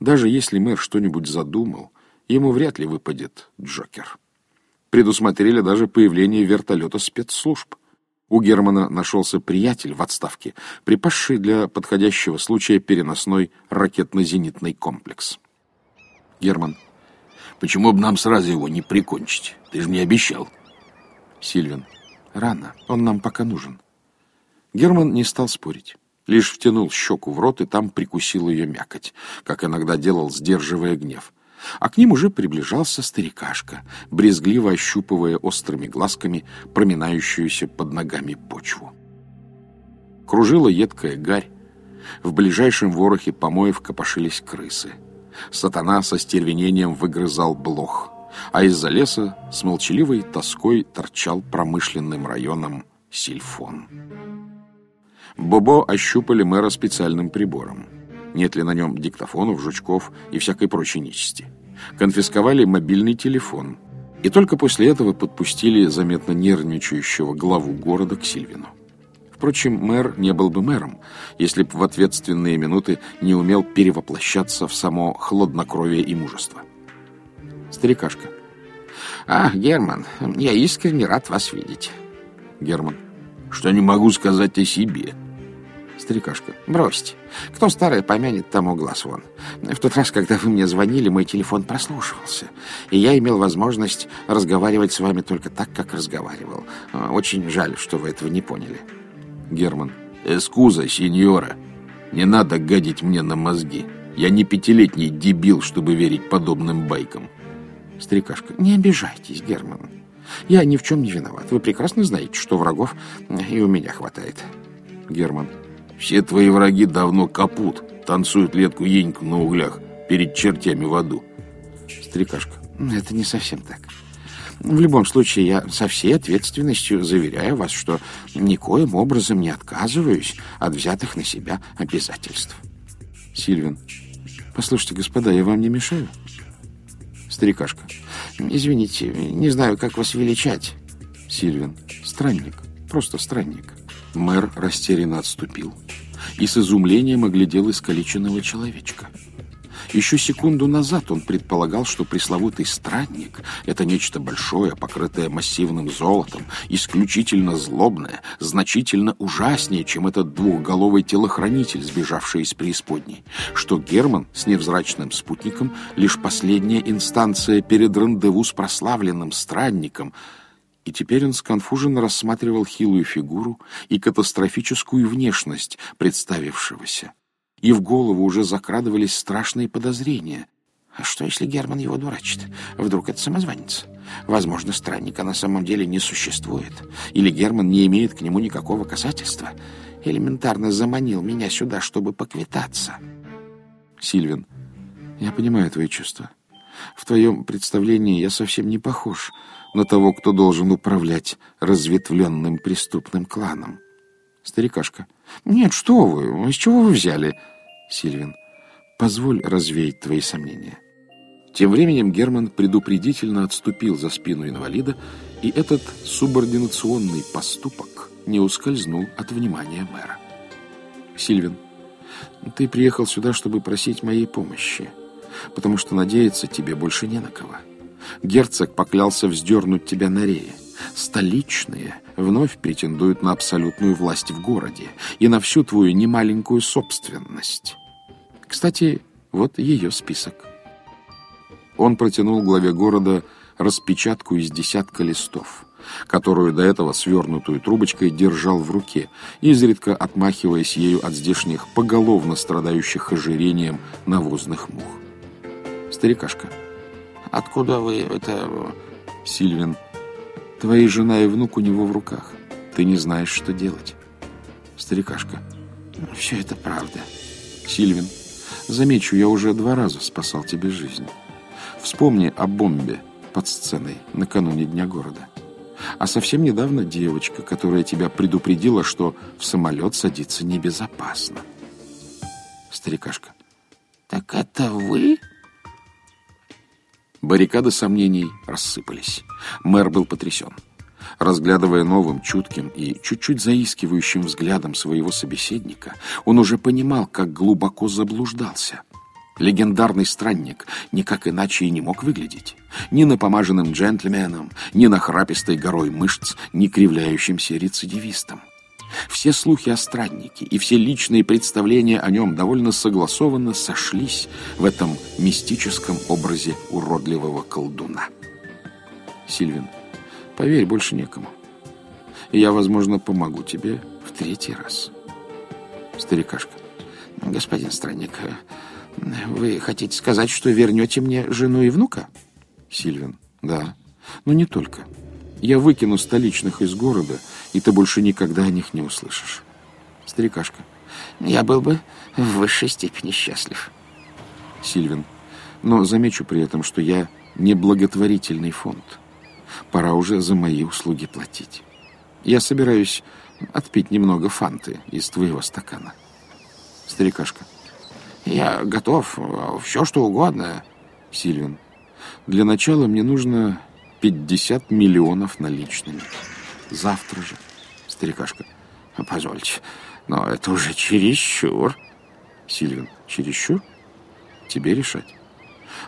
Даже если мэр что-нибудь задумал, ему вряд ли выпадет Джокер. Предусмотрели даже появление вертолета спецслужб. У Германа нашелся приятель в отставке, припасший для подходящего случая переносной ракетно-зенитный комплекс. Герман. Почему бы нам сразу его не прикончить? Ты же мне обещал. Сильвин. Рано. Он нам пока нужен. Герман не стал спорить. Лишь втянул щеку в рот и там прикусил ее мякоть, как иногда делал, сдерживая гнев а к ним уже приближался старикашка, брезгливо ощупывая острыми глазками проминающуюся под ногами почву. Кружила едкая гарь, в ближайшем ворохе помоев копошились крысы. Сатана со стервенением выгрызал блох, а из-за леса с молчаливой тоской торчал промышленным районом сильфон. Бобо ощупали мэра специальным прибором. Нет ли на нем диктофонов, жучков и всякой прочей нечисти. конфисковали мобильный телефон и только после этого подпустили заметно нервничающего главу города к Сильвину. Впрочем, мэр не был бы мэром, если бы в ответственные минуты не умел перевоплощаться в само хладнокровие и мужество. Старикашка. «А, Герман, я искренне рад вас видеть». Герман. «Что не могу сказать о себе?» Старикашка. «Бросьте. Кто старое помянет, тому глаз вон. В тот раз, когда вы мне звонили, мой телефон прослушивался, и я имел возможность разговаривать с вами только так, как разговаривал. Очень жаль, что вы этого не поняли». Герман. «Эскуза, сеньора. Не надо гадить мне на мозги. Я не пятилетний дебил, чтобы верить подобным байкам». Старикашка. «Не обижайтесь, Герман. Я ни в чем не виноват. Вы прекрасно знаете, что врагов и у меня хватает». Герман. «Все твои враги давно капут, танцуют летку-еньку на углях перед чертями в аду». Старикашка. «Это не совсем так. В любом случае, я со всей ответственностью заверяю вас, что никоим образом не отказываюсь от взятых на себя обязательств. Сильвин. Послушайте, господа, я вам не мешаю? Старикашка. Извините, не знаю, как вас величать. Сильвин. Странник. Просто странник. Мэр растерянно отступил и с изумлением оглядел искалеченного человечка. Еще секунду назад он предполагал, что пресловутый странник — это нечто большое, покрытое массивным золотом, исключительно злобное, значительно ужаснее, чем этот двухголовый телохранитель, сбежавший из преисподней, что Герман с невзрачным спутником — лишь последняя инстанция перед рандеву с прославленным странником — и теперь он сконфуженно рассматривал хилую фигуру и катастрофическую внешность представившегося и в голову уже закрадывались страшные подозрения. А что, если Герман его дурачит? Вдруг это самозванец? Возможно, странника на самом деле не существует. Или Герман не имеет к нему никакого касательства. Элементарно заманил меня сюда, чтобы поквитаться. Сильвин, я понимаю твои чувства. В твоем представлении я совсем не похож на того, кто должен управлять разветвленным преступным кланом. Старикашка. Нет, что вы, с чего вы взяли? Сильвин. Позволь развеять твои сомнения. Тем временем Герман предупредительно отступил за спину инвалида, и этот субординационный поступок не ускользнул от внимания мэра. Сильвин, ты приехал сюда, чтобы просить моей помощи, потому что надеяться тебе больше не на кого. Герцог поклялся вздернуть тебя на рее. Столичные вновь претендуют на абсолютную власть в городе и на всю твою немаленькую собственность. Кстати, вот ее список. Он протянул главе города распечатку из десятка листов, которую до этого свернутую трубочкой держал в руке, изредка отмахиваясь ею от здешних поголовно страдающих ожирением навозных мух. Старикашка. «Откуда вы это...» Сильвин Твоя жена и внук у него в руках. Ты не знаешь, что делать. Старикашка. Все это правда. Сильвин. Замечу, я уже два раза спасал тебе жизнь. Вспомни о бомбе под сценой накануне Дня города. А совсем недавно девочка, которая тебя предупредила, что в самолет садиться небезопасно. Старикашка. Так это вы? Баррикады сомнений рассыпались. Мэр был потрясен. Разглядывая новым, чутким и чуть-чуть заискивающим взглядом своего собеседника, он уже понимал, как глубоко заблуждался. Легендарный странник никак иначе и не мог выглядеть. Ни напомаженным джентльменом, ни нахрапистой горой мышц, ни кривляющимся рецидивистом. Все слухи о страннике и все личные представления о нем довольно согласованно сошлись в этом мистическом образе уродливого колдуна. Сильвин, поверь, больше некому. И я, возможно, помогу тебе в третий раз. Старикашка. Господин странник, вы хотите сказать, что вернете мне жену и внука? Сильвин. Да, но не только. Я выкину столичных из города, и ты больше никогда о них не услышишь. Старикашка. Я был бы в высшей степени счастлив. Сильвин. Но замечу при этом, что я не благотворительный фонд. Пора уже за мои услуги платить. Я собираюсь отпить немного фанты из твоего стакана. Старикашка. Я готов. Все, что угодно. Сильвин. Для начала мне нужно 50 миллионов наличными. Завтра же. Старикашка. Позвольте, но это уже чересчур. Сильвин. Чересчур? Тебе решать.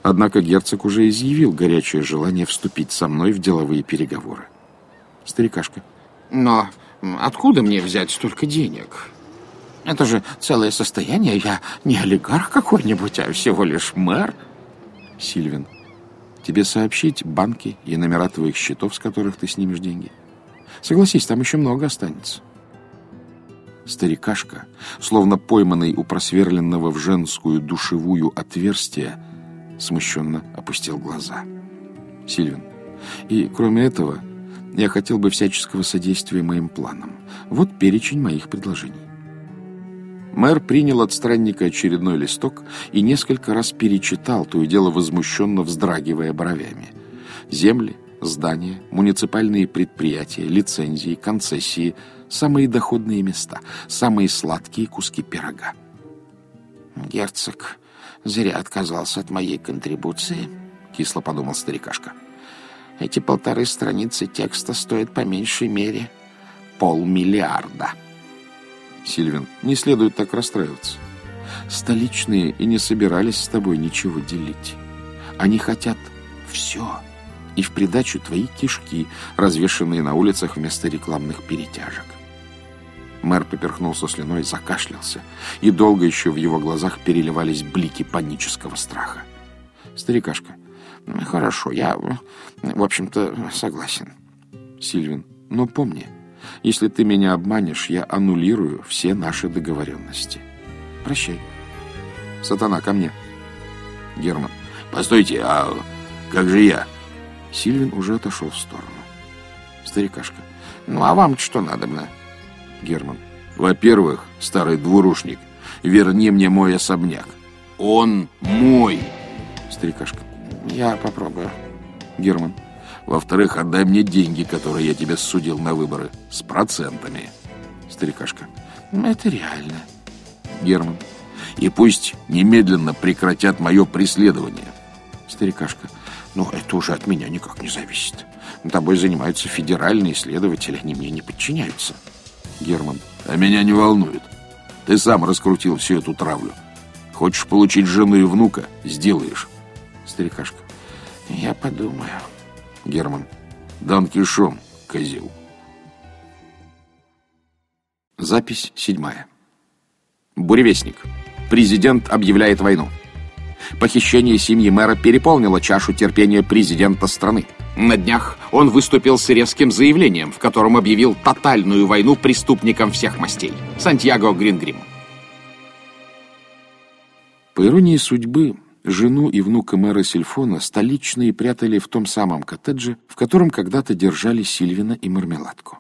Однако герцог уже изъявил горячее желание вступить со мной в деловые переговоры. Старикашка. Но откуда мне взять столько денег? Это же целое состояние. Я не олигарх какой-нибудь, а всего лишь мэр. Сильвин. Тебе сообщить банки и номера твоих счетов, с которых ты снимешь деньги? Согласись, там еще много останется. Старикашка, словно пойманный у просверленного в женскую душевую отверстия, смущенно опустил глаза. Сильвин. И кроме этого, я хотел бы всяческого содействия моим планам. Вот перечень моих предложений. Мэр принял от странника очередной листок и несколько раз перечитал, то и дело возмущенно вздрагивая бровями. Земли, здания, муниципальные предприятия, лицензии, концессии, самые доходные места, самые сладкие куски пирога. «Герцог зря отказался от моей контрибуции», — кисло подумал старикашка. «Эти полторы страницы текста стоят по меньшей мере полмиллиарда». Сильвин, не следует так расстраиваться. Столичные и не собирались с тобой ничего делить. Они хотят все. И в придачу твои кишки, развешанные на улицах вместо рекламных перетяжек. Мэр поперхнулся слюной, закашлялся, и долго еще в его глазах переливались блики панического страха. Старикашка, хорошо, я, в общем-то, согласен. Сильвин, но помни, если ты меня обманешь, я аннулирую все наши договоренности. Прощай. Сатана, ко мне. Герман. Постойте, а как же я? Сильвин уже отошел в сторону. Старикашка. Ну, а вам что надобно? Герман. Во-первых, старый двурушник, верни мне мой особняк. Он мой. Старикашка. Я попробую. Герман. Во-вторых, отдай мне деньги, которые я тебе судил на выборы. С процентами. Старикашка. Это реально. Герман. И пусть немедленно прекратят мое преследование. Старикашка. Ну, это уже от меня никак не зависит. Тобой занимаются федеральные следователи, они мне не подчиняются. Герман. А меня не волнует. Ты сам раскрутил всю эту травлю. Хочешь получить жену и внука? Сделаешь. Старикашка. Я подумаю. Герман. Дан Кишон, козел. Запись седьмая. Буревестник. Президент объявляет войну. Похищение семьи мэра переполнило чашу терпения президента страны. На днях он выступил с резким заявлением, в котором объявил тотальную войну преступникам всех мастей. Сантьяго Грингрим. По иронии судьбы, Жену и внука мэра Сильфона столичные прятали в том самом коттедже, в котором когда-то держали Сильвина и Мармеладку.